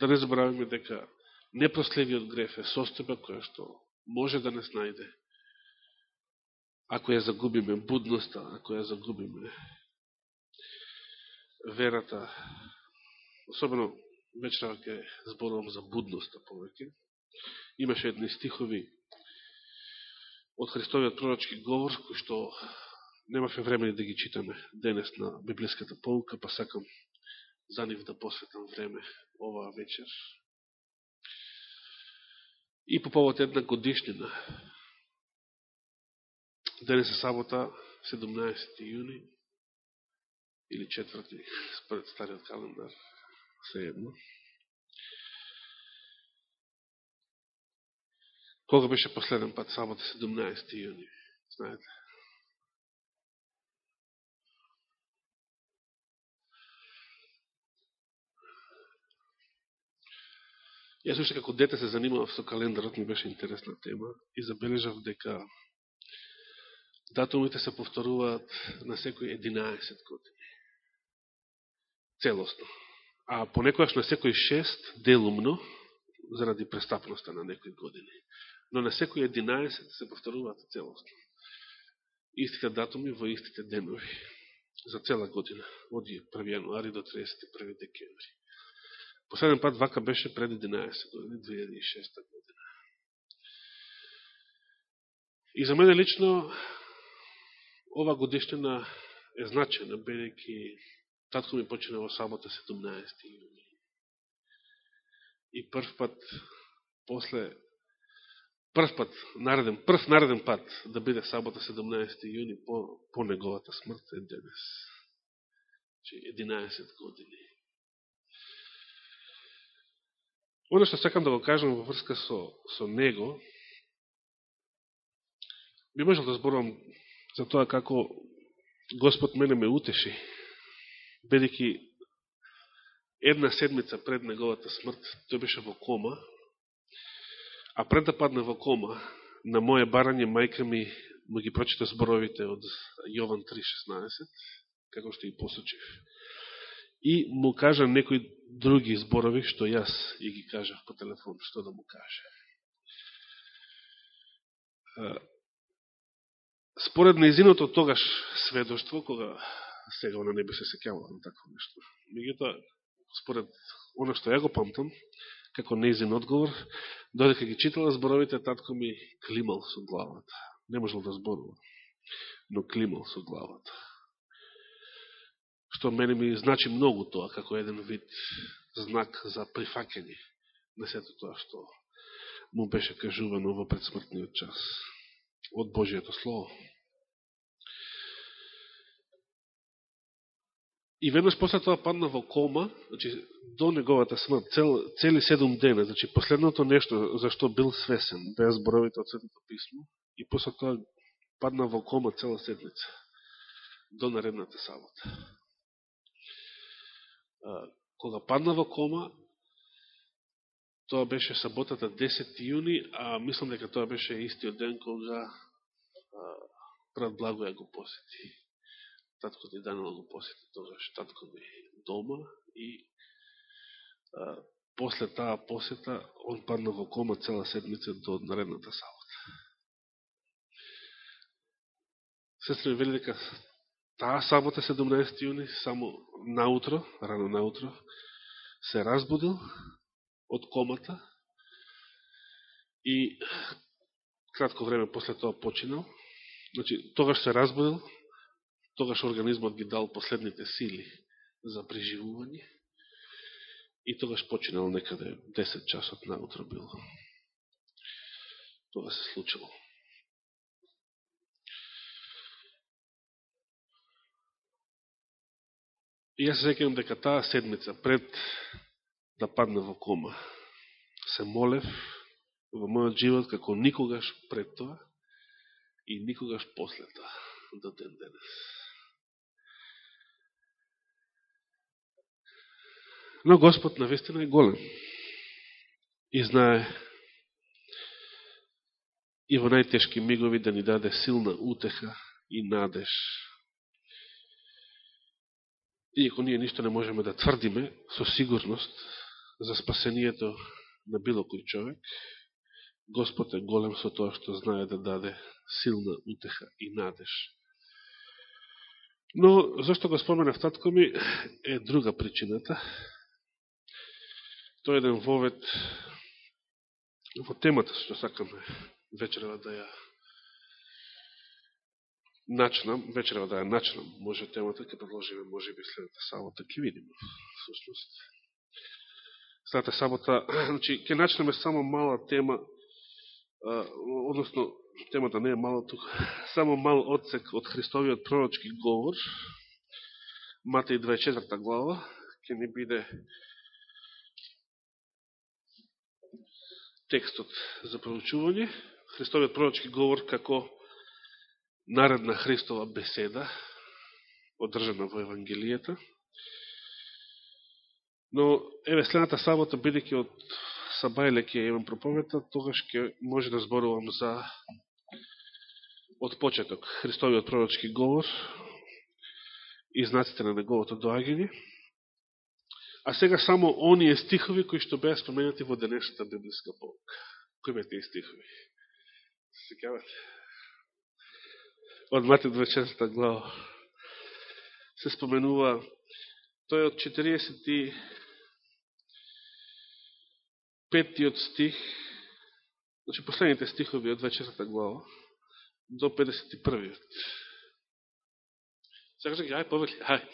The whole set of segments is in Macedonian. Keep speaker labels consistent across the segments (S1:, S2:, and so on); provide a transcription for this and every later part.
S1: Да не забравиме дека непрослевиот греф е состојба која што може да не снајде. Ако ја загубиме будноста, ако ја загубиме верата, особено вечера ќе зборувам за будноста повеќе, имаше едни стихови од Христовиот пророчки говор, кој што немаше време да ги читаме денес на библиската полка, па сакам за нив да посветам време оваа вечер. И по повод една годишнина. Денес е сабота, 17. јуни, или 4. според стариот календар, се едно. Кога беше последен пат сабота, 17. јуни, знаете? Јас уште како дете се занимавав со календарот, ми беше интересна тема и забележав дека датумите се повторуваат на секој 11 години. Целосно. А понекојаш на секој 6 делумно, заради престапноста на некои години. Но на секој 11 се повторуваат целосно. Истите датуми во истите денови. За цела година. Од 1 јануари до 31 декември. Последен пат вака беше пред 11 години, 2006 година. И за мене лично ова годишнина е значена, бидејќи татко ми почина во сабота 17 јуни. И прв пат, после, прв пат, нареден, прв нареден пат да биде сабота 17 јуни по, по неговата смрт е денес. Значи 11 години. Оно што сакам да го кажам во врска со, со него, би можел да зборувам за тоа како Господ мене ме утеши, бидеќи една седмица пред неговата смрт, тој беше во кома, а пред да падне во кома, на моје барање мајка ми му ги прочита зборовите од Јован 3.16, како што и посочив. И му кажа некои други зборови, што јас и ги кажав по телефон, што да му каже. Според неизиното тогаш сведоштво, кога сега она не би се секјавала на такво нешто, меѓутоа, според оно што ја го памтам, како неизин одговор, додека ги читала зборовите, татко ми климал со главата. Не можел да зборува, но климал со главата што мене ми значи многу тоа, како еден вид знак за прифакење на сето тоа што му беше кажувано во предсмртниот час од Божијето Слово. И веднаш после тоа падна во кома, значи, до неговата смрт, цел, цели седум дена, значи последното нешто за што бил свесен, беа зборовите од Светото Писмо, и после тоа падна во кома цела седмица, до наредната сабота кога падна во кома, тоа беше саботата 10 јуни, а мислам дека тоа беше истиот ден кога брат Благоја го посети. Татко ни Данила го посети тогаш татко ми дома и а, после таа посета он падна во кома цела седмица до наредната сабота. Сестра ми вели дека таа сабота 17 јуни, само наутро, рано наутро, се разбудил од комата и кратко време после тоа починал. Значи, тогаш се разбудил, тогаш организмот ги дал последните сили за преживување и тогаш починал некаде 10 часот наутро било. Тоа се случило. И јас се секам дека таа седмица пред да падне во кома, се молев во мојот живот како никогаш пред тоа и никогаш после тоа до ден денес. Но Господ навистина е голем и знае и во најтешки мигови да ни даде силна утеха и надеж Иако ние ништо не можеме да тврдиме со сигурност, за спасението на било кој човек. Господ е голем со тоа што знае да даде силна утеха и надеж. Но, зашто го споменав татко ми, е друга причината. Тој еден вовет во темата што сакаме вечерва да ја начнам, вечерва да ја начнам, може темата, ќе продолжиме, може би следната сабота, ќе видиме, всушност. Следната сабота, значи, ќе начнеме само мала тема, а, односно, темата не е мала тук, само мал одсек од Христовиот пророчки говор, Матеј 24 глава, ќе не биде текстот за проучување, Христовиот пророчки говор како наредна Христова беседа, одржана во Евангелијата. Но, еве, следната сабота, бидеќи од Сабајле ќе имам проповета, тогаш ќе може да зборувам за од почеток Христовиот пророчки говор и знаците на неговото доаѓање. А сега само оние стихови кои што беа споменати во денешната библиска полка. Кои бе тие стихови? Се секавате? Од Мати 24 глава се споменува тој од 45 стих, значи последните стихови од 24 глава до 51. Сега кажа, ај, повели, ај.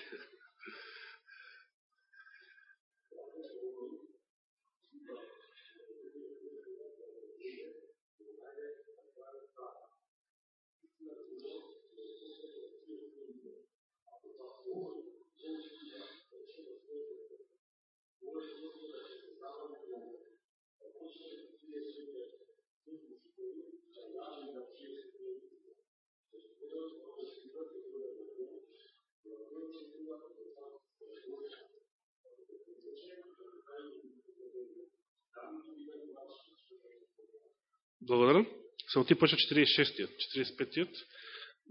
S1: Благодарам. Само ти почва 46-тиот. 45-тиот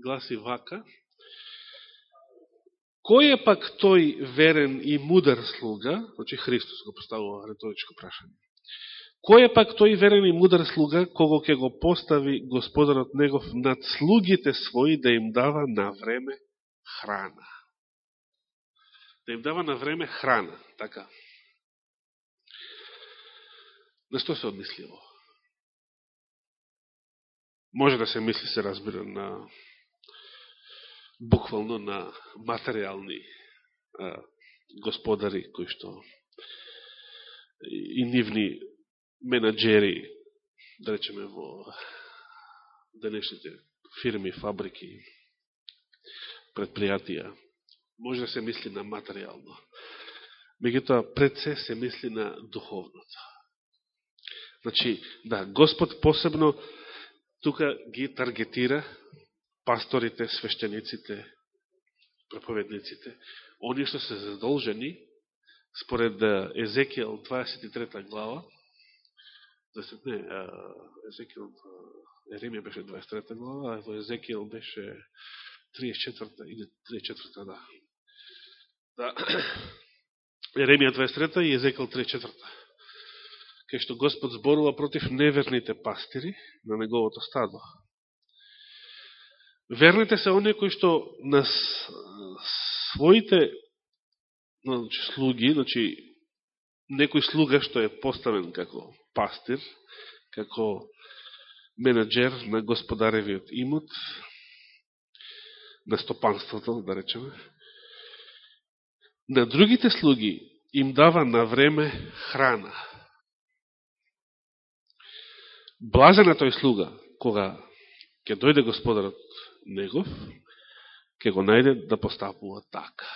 S1: гласи вака. Кој е пак тој верен и мудар слуга, значи Христос го поставува риторичко прашање, кој е пак тој верен и мудар слуга, кого ќе го постави господарот негов над слугите своји да им дава на време храна? Да им дава на време храна, така. На што се одмисливо? Може да се мисли, се разбира, на буквално на материјални а, господари, кои што и нивни менаджери, да речеме во денешните фирми, фабрики, предпријатија, може да се мисли на материјално. Меѓутоа, пред се се мисли на духовното. Значи, да, Господ посебно тука ги таргетира пасторите, свештениците, проповедниците, они што се задолжени, според Езекијал 23 глава, не, Езекијал, Еремија беше 23 глава, а во Езекијал беше 34 или 34 да. Да. Еремија 23 и Езекијал 34 кај што Господ зборува против неверните пастири на неговото стадо. Верните се оние кои што на своите значи, слуги, значи некој слуга што е поставен како пастир, како менеджер на господаревиот имот, на стопанството, да речеме, на другите слуги им дава на време храна. Блажен е тој слуга, кога ќе дојде господарот негов, ќе го најде да постапува така.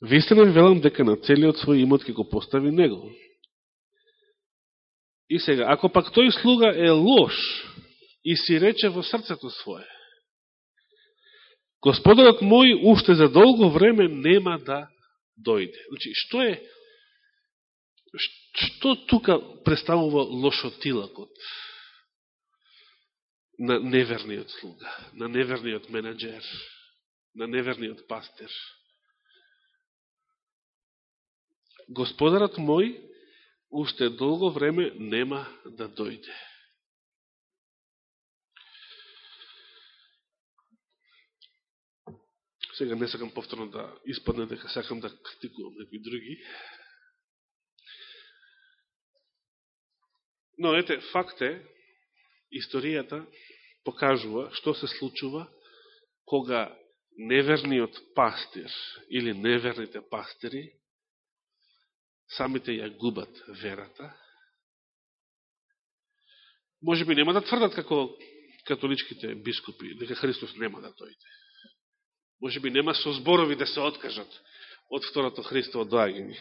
S1: Вистина ви велам дека на целиот свој имот ќе го постави него. И сега, ако пак тој слуга е лош и си рече во срцето свое, Господарот мој уште за долго време нема да дојде. Значи, што е Што тука представува лошотилакот на неверниот слуга, на неверниот менеджер, на неверниот пастир? Господарот мој уште долго време нема да дојде. Сега не сакам повторно да испадне дека сакам да критикувам некои други. Но ете, факт е, историјата покажува што се случува кога неверниот пастир или неверните пастири самите ја губат верата. Може би нема да тврдат како католичките бискупи, дека Христос нема да дојде. Може би нема со зборови да се откажат од второто Христово доаѓање.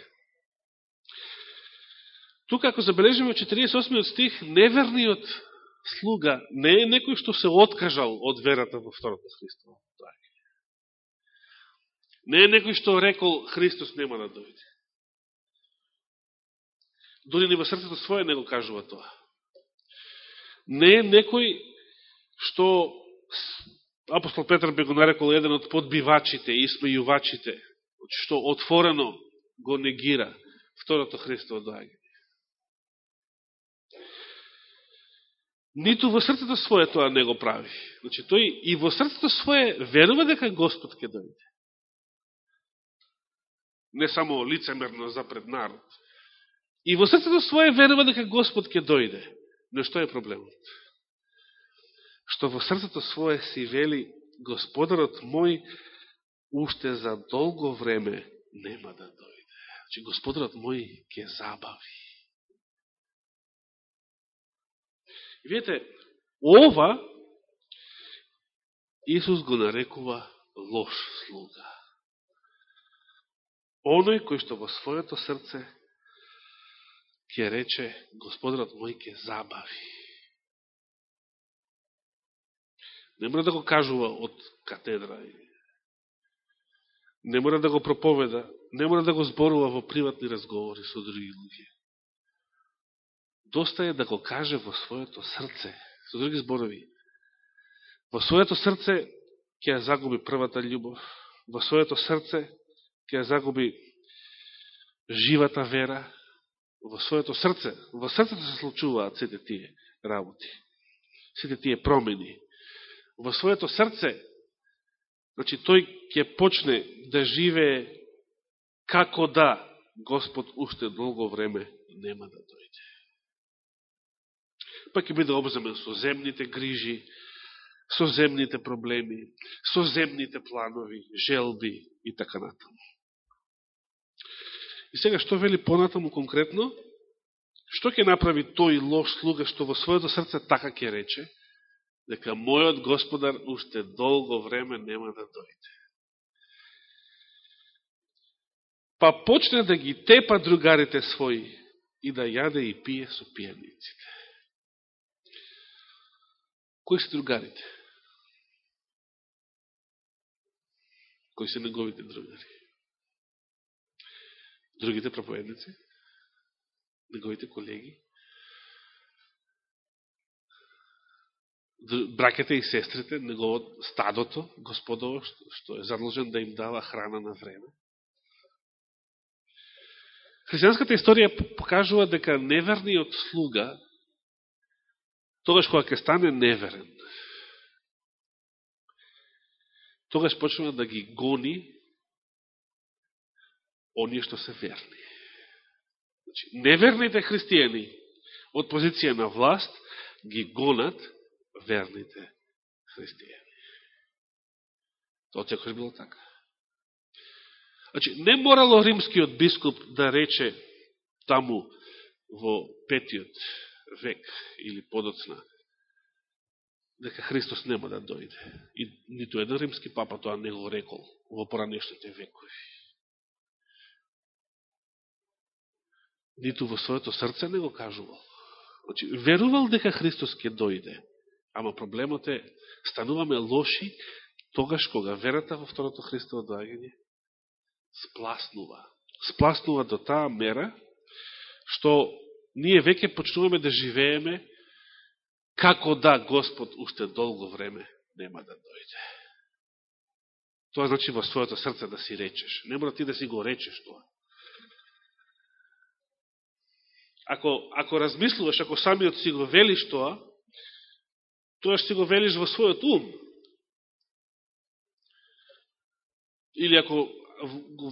S1: Тука, ако забележиме 48 стих, неверниот слуга не е некој што се откажал од верата во второто Христово. Така. Не е некој што рекол Христос нема да дојде. Дори ни во срцето своје не го кажува тоа. Не е некој што апостол Петр би го нарекол еден од подбивачите и што отворено го негира второто Христово доаѓање. Ниту во срцето свое тоа не го прави. Значи, тој и во срцето свое верува дека Господ ќе дојде. Не само лицемерно за пред народ. И во срцето свое верува дека Господ ќе дојде. Но што е проблемот? што во срцето свое си вели Господарот мој уште за долго време нема да дојде. Значи, Господарот мој ќе забави. И видите, ова Исус го нарекува лош слуга. Оној кој што во своето срце ќе рече Господарот мој ќе забави. Не мора да го кажува од катедра. Не мора да го проповеда. Не мора да го зборува во приватни разговори со други луѓе. Доста е да го каже во своето срце. Со други зборови. Во своето срце ќе ја загуби првата љубов. Во своето срце ќе ја загуби живата вера. Во своето срце. Во срцето се случуваат сите тие работи. Сите тие промени во своето срце, значи тој ќе почне да живее како да Господ уште долго време нема да дојде. Па ќе биде обземен со земните грижи, со земните проблеми, со земните планови, желби и така натаму. И сега што вели понатаму конкретно? Што ќе направи тој лош слуга што во својото срце така ќе рече? дека мојот господар уште долго време нема да дојде. Па почне да ги тепа другарите своји и да јаде и пие со пијаниците. Кои се другарите? Кои се неговите другари? Другите проповедници? Неговите колеги? бракете и сестрите, негово стадото, господово, што е задолжен да им дава храна на време. Христијанската историја покажува дека неверниот слуга, тогаш кога ќе стане неверен, тогаш почнува да ги гони оние што се верни. Значи, неверните христијани од позиција на власт ги гонат верните христијани. Тоа секој било така. Значи, не морало римскиот бискуп да рече таму во петиот век или подоцна дека Христос нема да дојде. И ниту еден римски папа тоа не го рекол во поранешните векови. Ниту во своето срце не го кажувал. Значи, верувал дека Христос ќе дојде. Ама проблемот е, стануваме лоши тогаш кога верата во второто Христово доаѓање спласнува. Спласнува до таа мера, што ние веќе почнуваме да живееме како да Господ уште долго време нема да дојде. Тоа значи во своето срце да си речеш. Не мора ти да си го речеш тоа. ако, ако размислуваш, ако самиот си го велиш тоа, тоа ще си го велиш во својот ум. Или ако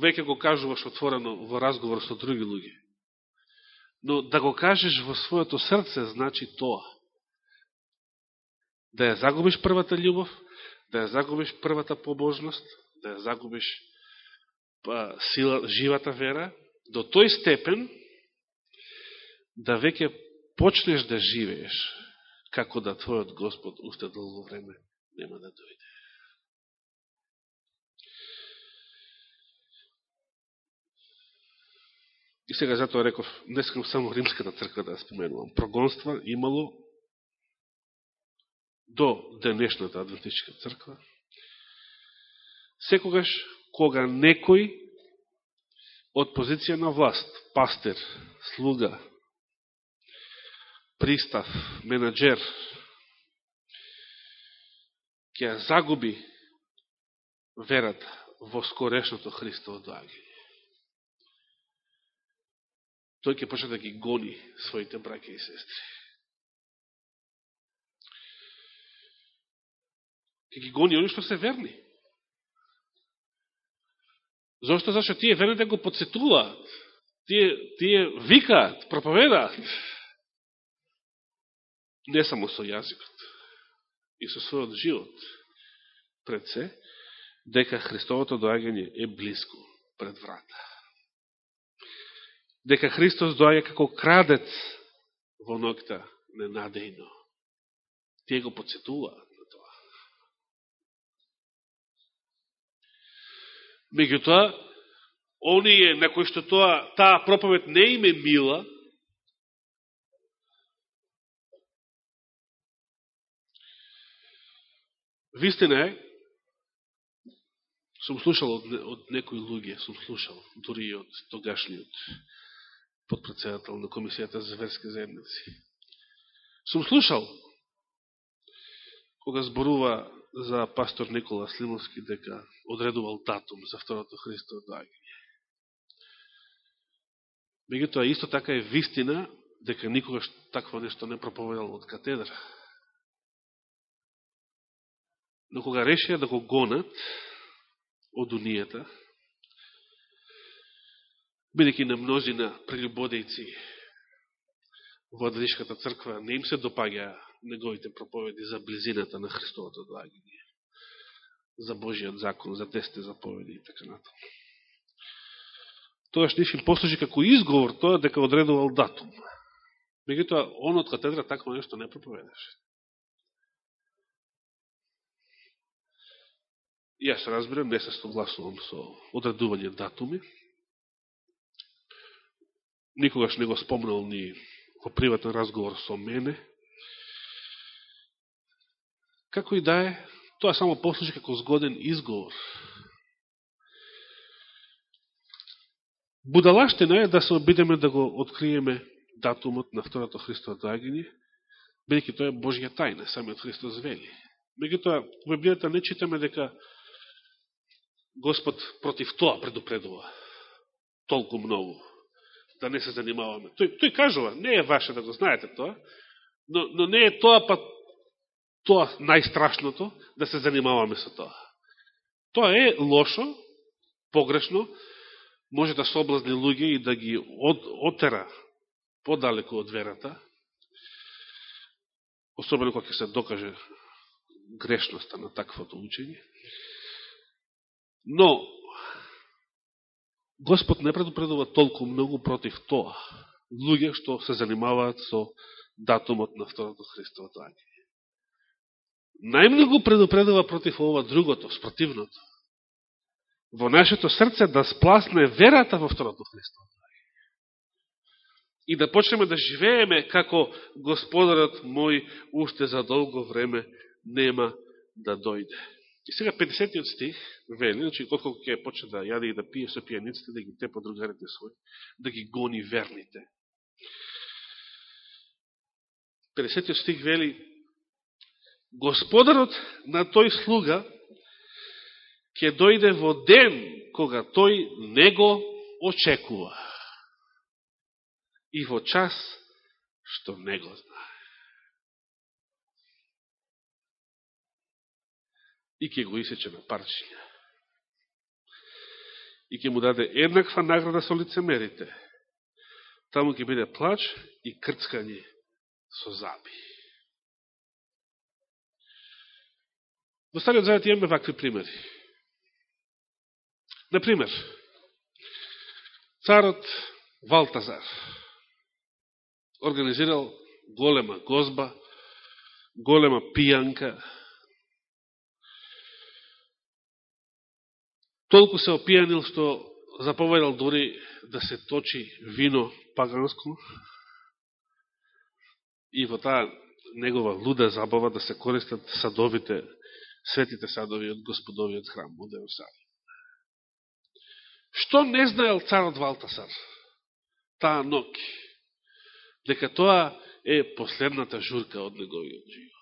S1: веќе го кажуваш отворено во разговор со други луѓе. Но да го кажеш во своето срце, значи тоа. Да ја загубиш првата љубов, да ја загубиш првата побожност, да ја загубиш па, сила, живата вера, до тој степен да веќе почнеш да живееш како да твојот Господ уште долго време нема да дојде. И сега затоа реков, не скрив само Римската црква да споменувам. Прогонства имало до денешната Адвентичка црква. Секогаш кога некој од позиција на власт, пастер, слуга, пристав, менеджер, ќе загуби верата во скорешното Христово доаѓање. Тој ќе почне да ги гони своите браке и сестри. Ке ги гони они што се верни. Зошто? Зашто тие верните да го подсетуваат. Тие, тие викаат, проповедаат. Не само со јазикот, и со својот живот пред се, дека Христовото доагање е близко пред врата. Дека Христос доаѓа како крадец во ногта ненадејно. Тие го подсетуваат. Меѓутоа, оние на кои што тоа, таа проповед не им е мила, вистина е, сум слушал од, од некои луѓе, сум слушал, дури и од тогашниот подпредседател на Комисијата за верски заедници. Сум слушал, кога зборува за пастор Никола Слимовски дека одредувал датум за второто Христово доаѓање. Меѓутоа, исто така е вистина дека никогаш такво нешто не проповедал од катедра. Но кога решија да го гонат од унијата, бидеќи на мнозина прелюбодејци во Адлишката црква не им се допаѓа неговите проповеди за близината на Христовото доаѓање, за Божиот закон, за десте заповеди и така натаму. Тоа што им послужи како изговор тоа дека одредувал датум. Меѓутоа, он од катедра такво нешто не проповедаше. Јас разбирам, не се согласувам со одредување датуми. Никогаш не го спомнал ни во приватен разговор со мене, Како и да е, тоа само послужи како згоден изговор. Будалаштина е да се обидеме да го откриеме датумот на второто Христово доаѓање, бидеќи тоа е Божја тајна, самиот Христос вели. Меѓутоа, во Библијата не читаме дека Господ против тоа предупредува толку многу, да не се занимаваме. Тој, тој кажува, не е ваше да го знаете тоа, но, но не е тоа па тоа најстрашното, да се занимаваме со тоа. Тоа е лошо, погрешно, може да соблазни луѓе и да ги од, отера подалеку од верата, особено кога се докаже грешноста на таквото учење. Но, Господ не предупредува толку многу против тоа. Луѓе што се занимаваат со датумот на второто Христово доаѓање најмногу предупредува против ова другото, спротивното. Во нашето срце да спласне верата во второто Христово. И да почнеме да живееме како Господарот мој уште за долго време нема да дојде. И сега 50 стих вели, значи отколку ќе почне да јаде и да пие со пијаниците, да ги тепа другарите свој, да ги гони верните. 50 стих вели, Господарот на тој слуга ќе дојде во ден кога тој него очекува. и во час што не го знае. И ќе го исечеме на парчиња. И ќе му даде еднаква награда со лицемерите. Таму ќе биде плач и крцкање со заби. Во Стариот Завет имаме вакви примери. Например, царот Валтазар организирал голема гозба, голема пијанка. Толку се опијанил што заповедал дори да се точи вино паганско и во таа негова луда забава да се користат садовите, светите садови од господовиот храм од Ерусалим. Што не знаел царот Валтасар таа ноќ? Дека тоа е последната журка од неговиот живот.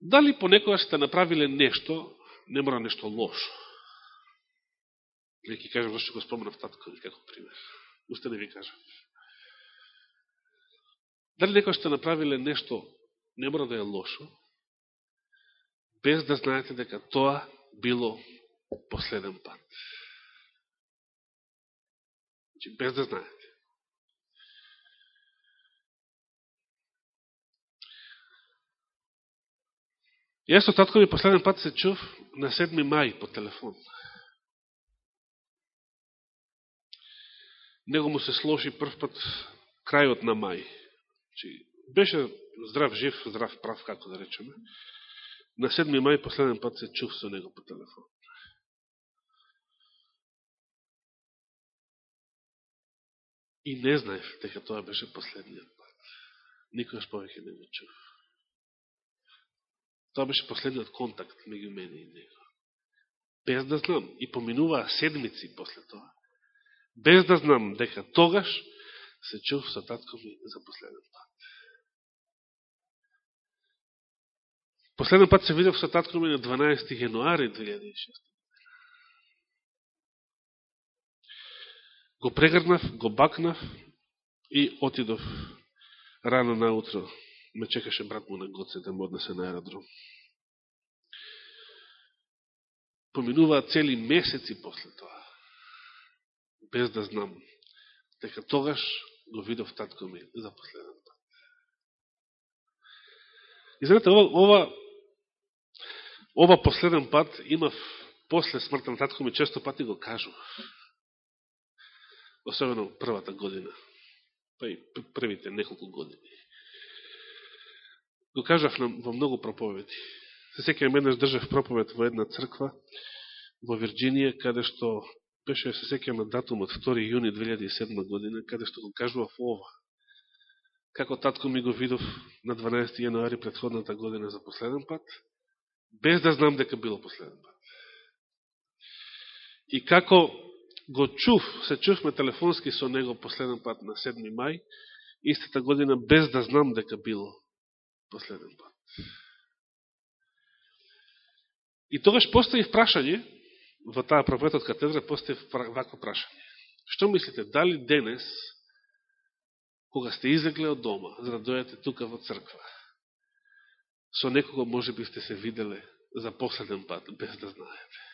S1: Дали понекогаш сте направиле нешто, не мора нешто лошо. Не ќе кажам зашто го споменав татко како пример. Уште не ви кажам. Дали некој сте направиле нешто, не мора да е лошо, без да знаете дека тоа било последен пат. Значи, без да знаете. Јас со татко ми последен пат се чув на 7 мај по телефон. Него му се сложи прв пат крајот на мај. Чи, беше здрав, жив, здрав, прав, како да речеме. На 7 мај последен пат се чув со него по телефон. И не знаев дека тоа беше последниот пат. Никогаш повеќе не го чув. Тоа беше последниот контакт меѓу мене и него. Без да знам, и поминуваа седмици после тоа, без да знам дека тогаш се чув со татко ми за последен пат. Последен пат се видев со татко ми на 12. јануари 2006. Го прегрнав, го бакнав и отидов рано наутро. Ме чекаше брат му на Гоце да му однесе на аеродром. Поминуваат цели месеци после тоа. Без да знам дека тогаш го видов татко ми за последен пат. И знаете, ова, ова Ова последен пат имав после смртта на татко ми често пати го кажу. Особено првата година. Па и првите неколку години. Го кажав нам во многу проповеди. Се секам еднаш држав проповед во една црква во Вирджинија, каде што беше се секам на датумот 2. јуни 2007 година, каде што го кажував ова. Како татко ми го видов на 12. јануари предходната година за последен пат, без да знам дека било последен пат. И како го чув, се чувме телефонски со него последен пат на 7 мај, истата година без да знам дека било последен пат. И тогаш поставив прашање, во таа проповед од катедра поставив вакво прашање. Што мислите, дали денес, кога сте излегле од дома, за да дојдете тука во црква, со некого може би сте се виделе за последен пат, без да знаете.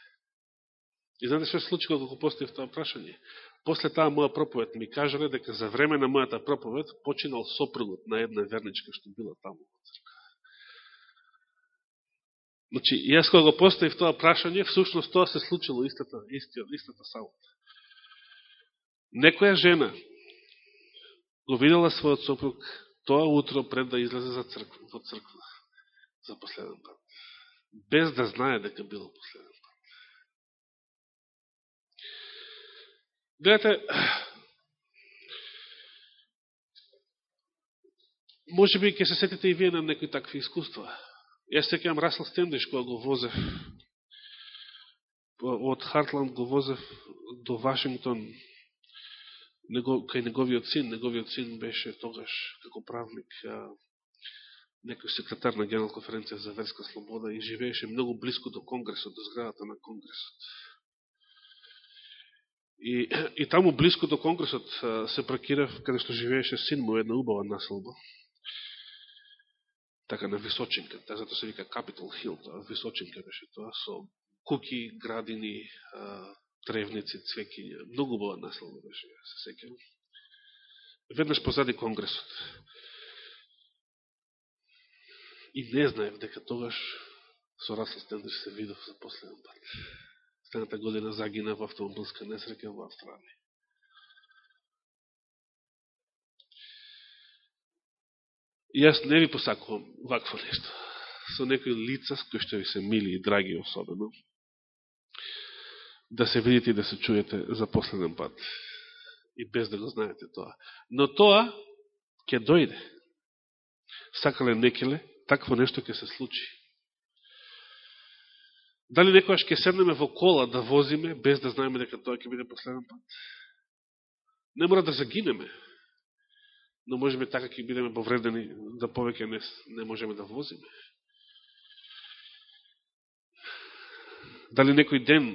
S1: И знаете што се случи кога го тоа прашање? После таа моја проповед ми кажале дека за време на мојата проповед починал сопругот на една верничка што била таму во црква. Значи, јас кога го поставив тоа прашање, всушност тоа се случило истата, истиот, истата сабота. Некоја жена го видела својот сопруг тоа утро пред да излезе за црква, во црква за последен пат. Без да знае дека било последен Гледате, може би ќе се сетите и вие на некои такви искуства. Јас секам Расел Стендиш, кога го возев па од Хартланд го возев до Вашингтон кај неговиот син. Неговиот син беше тогаш како правник некој секретар на Генерал конференција за верска слобода и живееше многу близко до Конгресот, до зградата на Конгресот. И, и таму близко до Конгресот се пракирав, каде што живееше син му, една убава населба. Така на Височинка, Таа зато се вика Capital Hill, тоа Височинка беше тоа, со куки, градини, тревници, цвекиња, многу убава населба беше, се секам. Веднаш позади Конгресот. И не знаев дека тогаш со Расел Стендер се видов за последен пат. Следната година загина во автомобилска несреќа во Австралија. И јас не ви посакувам вакво нешто. Со некои лица, кои што ви се мили и драги особено, да се видите и да се чуете за последен пат. И без да го знаете тоа. Но тоа ќе дојде. Сакале некеле, такво нешто ќе се случи. Дали некојаш ќе седнеме во кола да возиме, без да знаеме дека тоа ќе биде последен пат? Не мора да загинеме, но можеме така ќе бидеме повредени да повеќе не, не можеме да возиме. Дали некој ден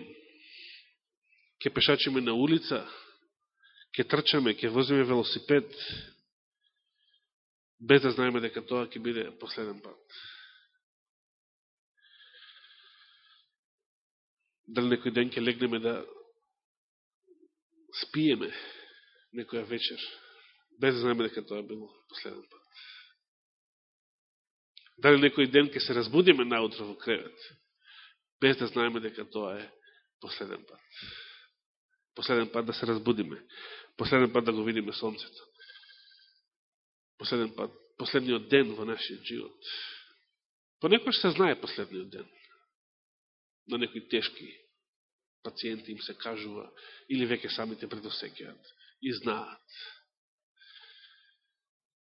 S1: ќе пешачиме на улица, ќе трчаме, ќе возиме велосипед, без да знаеме дека тоа ќе биде последен пат. Дали некој ден ќе легнеме да спиеме некоја вечер, без да знаеме дека тоа било последен пат. Дали некој ден ќе се разбудиме наутро во кревет, без да знаеме дека тоа е последен пат. Последен пат да се разбудиме, последен пат да го видиме сонцето, последен пат, последниот ден во нашиот живот. Понекој се знае последниот ден на некои тешки пациенти им се кажува, или веќе самите предосекјат и знаат.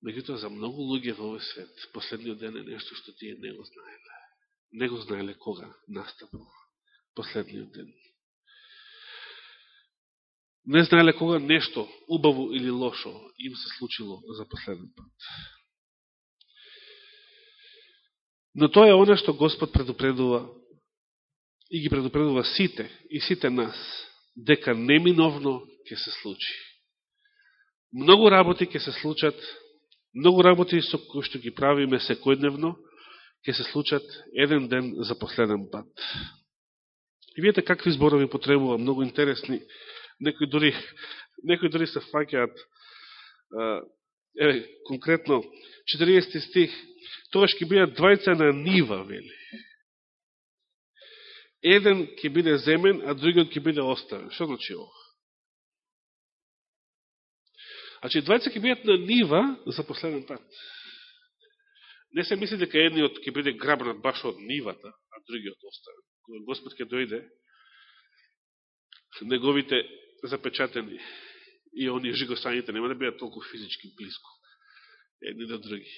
S1: Меѓутоа, за многу луѓе во овој свет, последниот ден е нешто што тие не го знаеле. Не го знаеле кога настапил последниот ден. Не знаеле кога нешто, убаво или лошо, им се случило за последен пат. Но тоа е оно што Господ предупредува и ги предупредува сите и сите нас дека неминовно ќе се случи. Многу работи ќе се случат, многу работи со кои што ги правиме секојдневно, ќе се случат еден ден за последен пат. И видите какви зборови потребува, многу интересни. Некои дори, некои дори се факеат, еве, конкретно, 40 стих, тогаш ќе бидат двајца на нива, вели еден ќе биде земен, а другиот ќе биде оставен. Што значи ово? Значи, двајца ќе бидат на нива за последен пат. Не се мисли дека едниот ќе биде грабнат баш од нивата, а другиот оставен. Кога Господ ќе дојде, неговите запечатени и они жигосаните нема да бидат толку физички близко едни до други.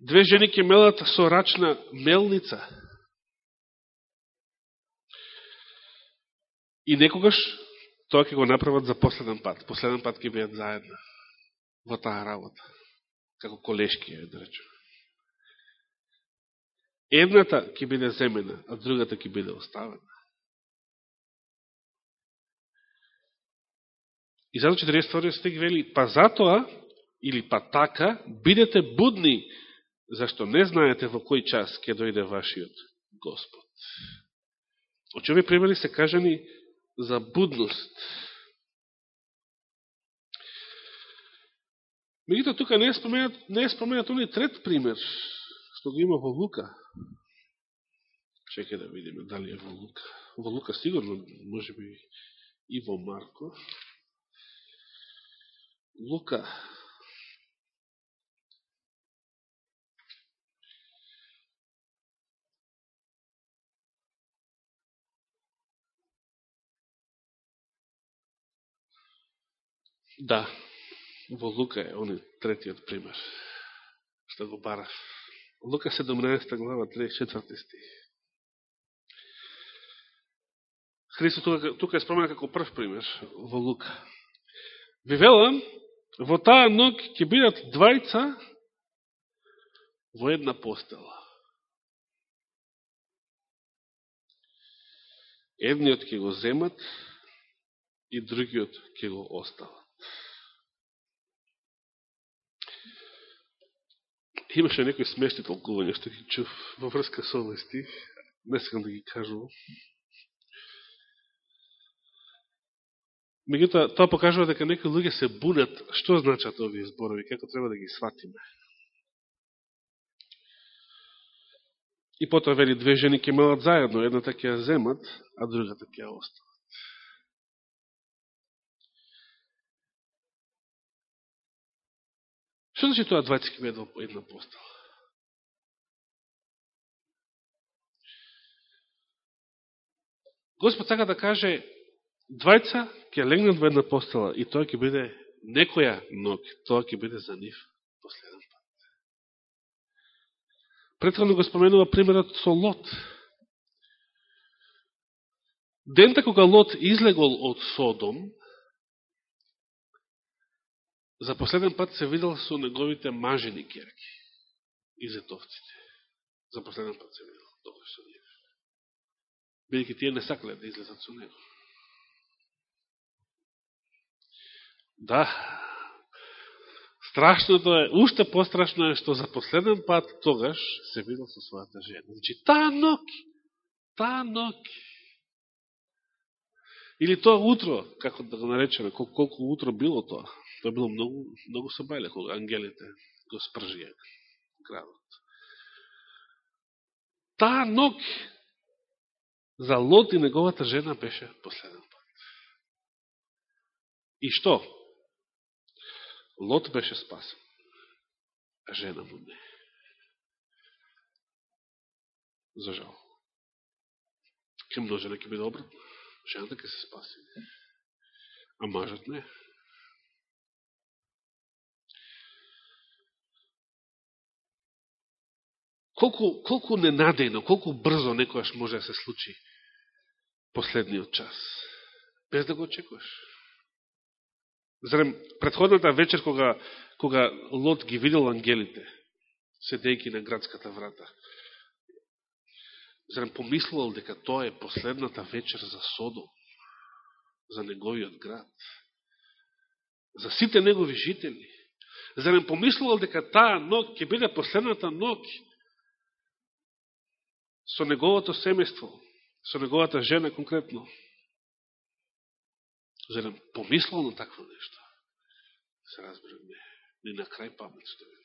S1: Две жени ќе мелат со рачна мелница, И некогаш тоа ќе го направат за последен пат. Последен пат ќе бидат заедно во таа работа. Како колешки, е да речем. Едната ќе биде земена, а другата ќе биде оставена. И зато 42 стих вели, па затоа, или па така, бидете будни, зашто не знаете во кој час ќе дојде вашиот Господ. Очи овие примери се кажани за будност. Мегуто тука не е споменат, не е споменат оној трет пример, што го има во Лука. Чекай да видиме дали е во Лука. Во Лука сигурно, може би и во Марко. Лука Да, во Лука е они третиот пример, што го барав. Лука 17 глава, 34 стих. Христос тука, тука е спомена како прв пример во Лука. Ви велам, во таа ног ќе бидат двајца во една постела. Едниот ќе го земат, и другиот ќе го остава. Имаше некои смешни толкувања што ги чув во врска со овој стих, не сакам да ги кажувам. Меѓутоа, тоа покажува дека некои луѓе се бунат што значат овие зборови, како треба да ги сватиме. И потоа вели две жени ќе мелат заедно, едната ќе ја земат, а другата ќе ја остават. Што значи тоа двајцки ќе бидат една постала? Господ сака да каже, двајца ќе легнат во една постала и тоа ќе биде некоја ног, тоа ќе биде за нив последен пат. Претходно го споменува примерот со Лот. Дента така кога Лот излегол од Содом, за последен пат се видел со неговите мажени керки и зетовците. За последен пат се видел тогаш со нив. Бидеќи тие не сакале да излезат со него. Да, страшното е, уште пострашно е што за последен пат тогаш се видел со својата жена. Значи, таа ноќ, таа ноќ, Или тоа утро, како да го наречеме, колко, колко утро било тоа. Тоа било многу, многу собајле, кога ангелите го спржија градот. Таа ног за Лот и неговата жена беше последен пат. И што? Лот беше спасен, а жена му не. За жал. Ке множена ќе биде обратно. Жената ќе се спаси. А мажот не. Колку, колку ненадејно, колку брзо некојаш може да се случи последниот час, без да го очекуваш. Зарем, предходната вечер, кога, кога Лот ги видел ангелите, седејки на градската врата, зарем помислувал дека тоа е последната вечер за Содом, за неговиот град, за сите негови жители. Зарем помислувал дека таа ног ќе биде последната ног со неговото семејство, со неговата жена конкретно. Зарем помислал на такво нешто? Се разбираме, не. Ни на крај памет стои.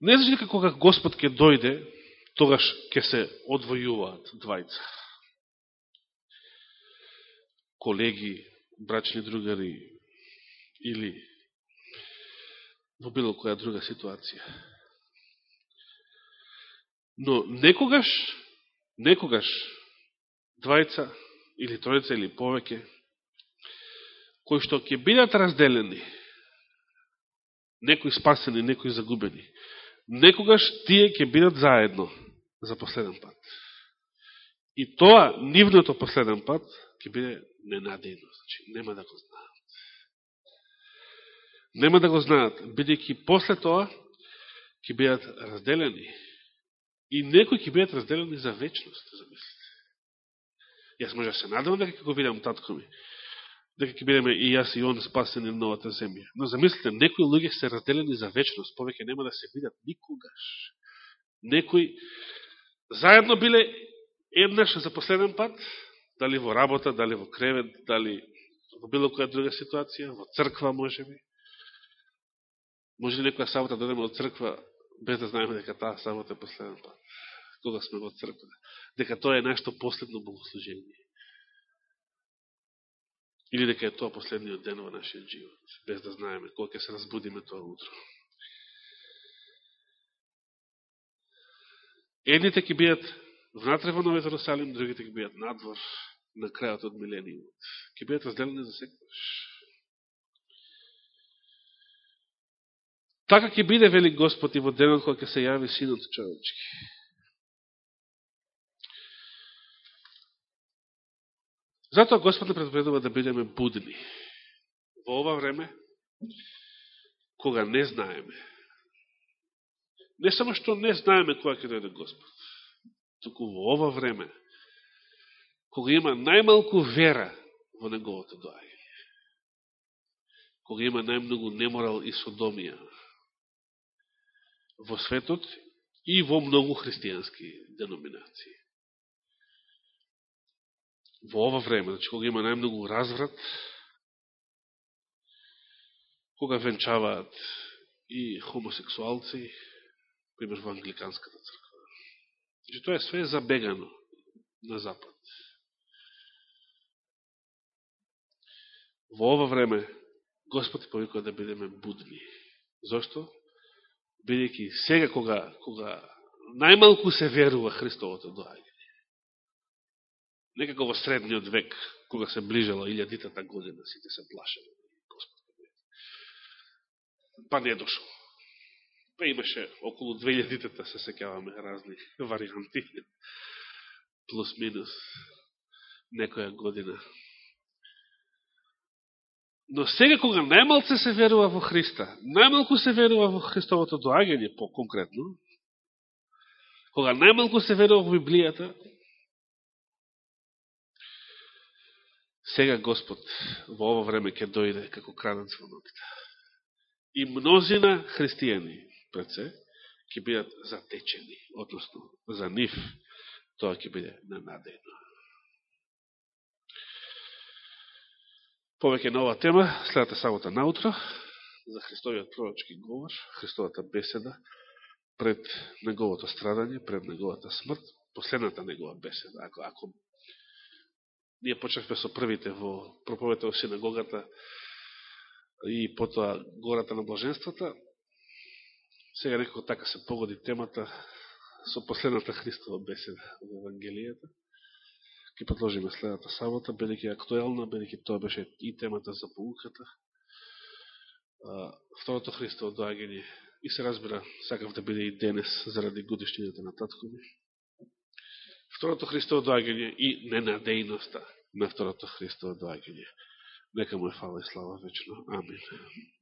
S1: Не значи дека кога Господ ќе дојде, тогаш ќе се одвојуваат двајца. Колеги, брачни другари или во било која друга ситуација. Но некогаш, некогаш, двајца или тројца или повеќе, кои што ќе бидат разделени, некои спасени, некои загубени, некогаш тие ќе бидат заедно за последен пат. И тоа, нивното последен пат, ќе биде ненадејно, значи нема да го знае нема да го знаат, бидејќи после тоа ќе бидат разделени. И некои ќе бидат разделени за вечност, замислите. Јас може да се надам дека ќе го видам татко ми, дека ќе бидеме и јас и он спасени на новата земја. Но замислите, некои луѓе се разделени за вечност, повеќе нема да се видат никогаш. Некои заедно биле еднаш за последен пат, дали во работа, дали во кревет, дали во било која друга ситуација, во црква може би. Може ли некоја сабота да одеме од црква без да знаеме дека таа сабота е последен пат? Кога сме во црква? Дека тоа е нашето последно богослужение. Или дека е тоа последниот ден во нашиот живот, без да знаеме кога ќе се разбудиме тоа утро. Едните ќе бидат внатре во Новиот Русалим, другите ќе бидат надвор на крајот од милениумот. Ќе бидат разделени за секојаш. Така ќе биде, вели Господ, и во денот кога ќе се јави Синот човечки. Затоа Господ не предупредува да бидеме будни. Во ова време, кога не знаеме, Не само што не знаеме која ќе дојде Господ, туку во ова време, кога има најмалку вера во неговото доаѓање, кога има најмногу неморал и содомија во светот и во многу христијански деноминации. Во ова време, значи кога има најмногу разврат, кога венчаваат и хомосексуалци, пример во англиканската црква. Значи, тоа е све забегано на запад. Во ова време Господ повикува да бидеме будни. Зошто? Бидејќи сега кога, кога најмалку се верува Христовото доаѓање. Некако во средниот век, кога се ближала илјадитата година, сите се плашали. Па не дошол. Па имаше околу 2000-тата, се секаваме, разни варианти. Плюс-минус некоја година. Но сега кога најмалце се верува во Христа, најмалку се верува во Христовото доаѓање, по-конкретно, кога најмалку се верува во Библијата, сега Господ во ово време ќе дојде како крадец во ногите. И мнозина христијани пред се, ќе бидат затечени, односно за нив тоа ќе биде ненадејно. Повеќе на оваа тема, следата сабота наутро, за Христовиот пророчки говор, Христовата беседа, пред неговото страдање, пред неговата смрт, последната негова беседа. Ако, ако ние почнахме со првите во проповета во синагогата и потоа гората на блаженствата, Сега некако така се погоди темата со последната Христова беседа во Евангелијата ќе продолжиме следната сабота, бидеќи актуелна, бидеќи тоа беше и темата за поуката. Второто Христово доаѓање и се разбира, сакав да биде и денес заради годишнината на татко ми. Второто Христово доаѓање и ненадејноста на второто Христово доаѓање. Нека му е фала и слава вечно. Амин.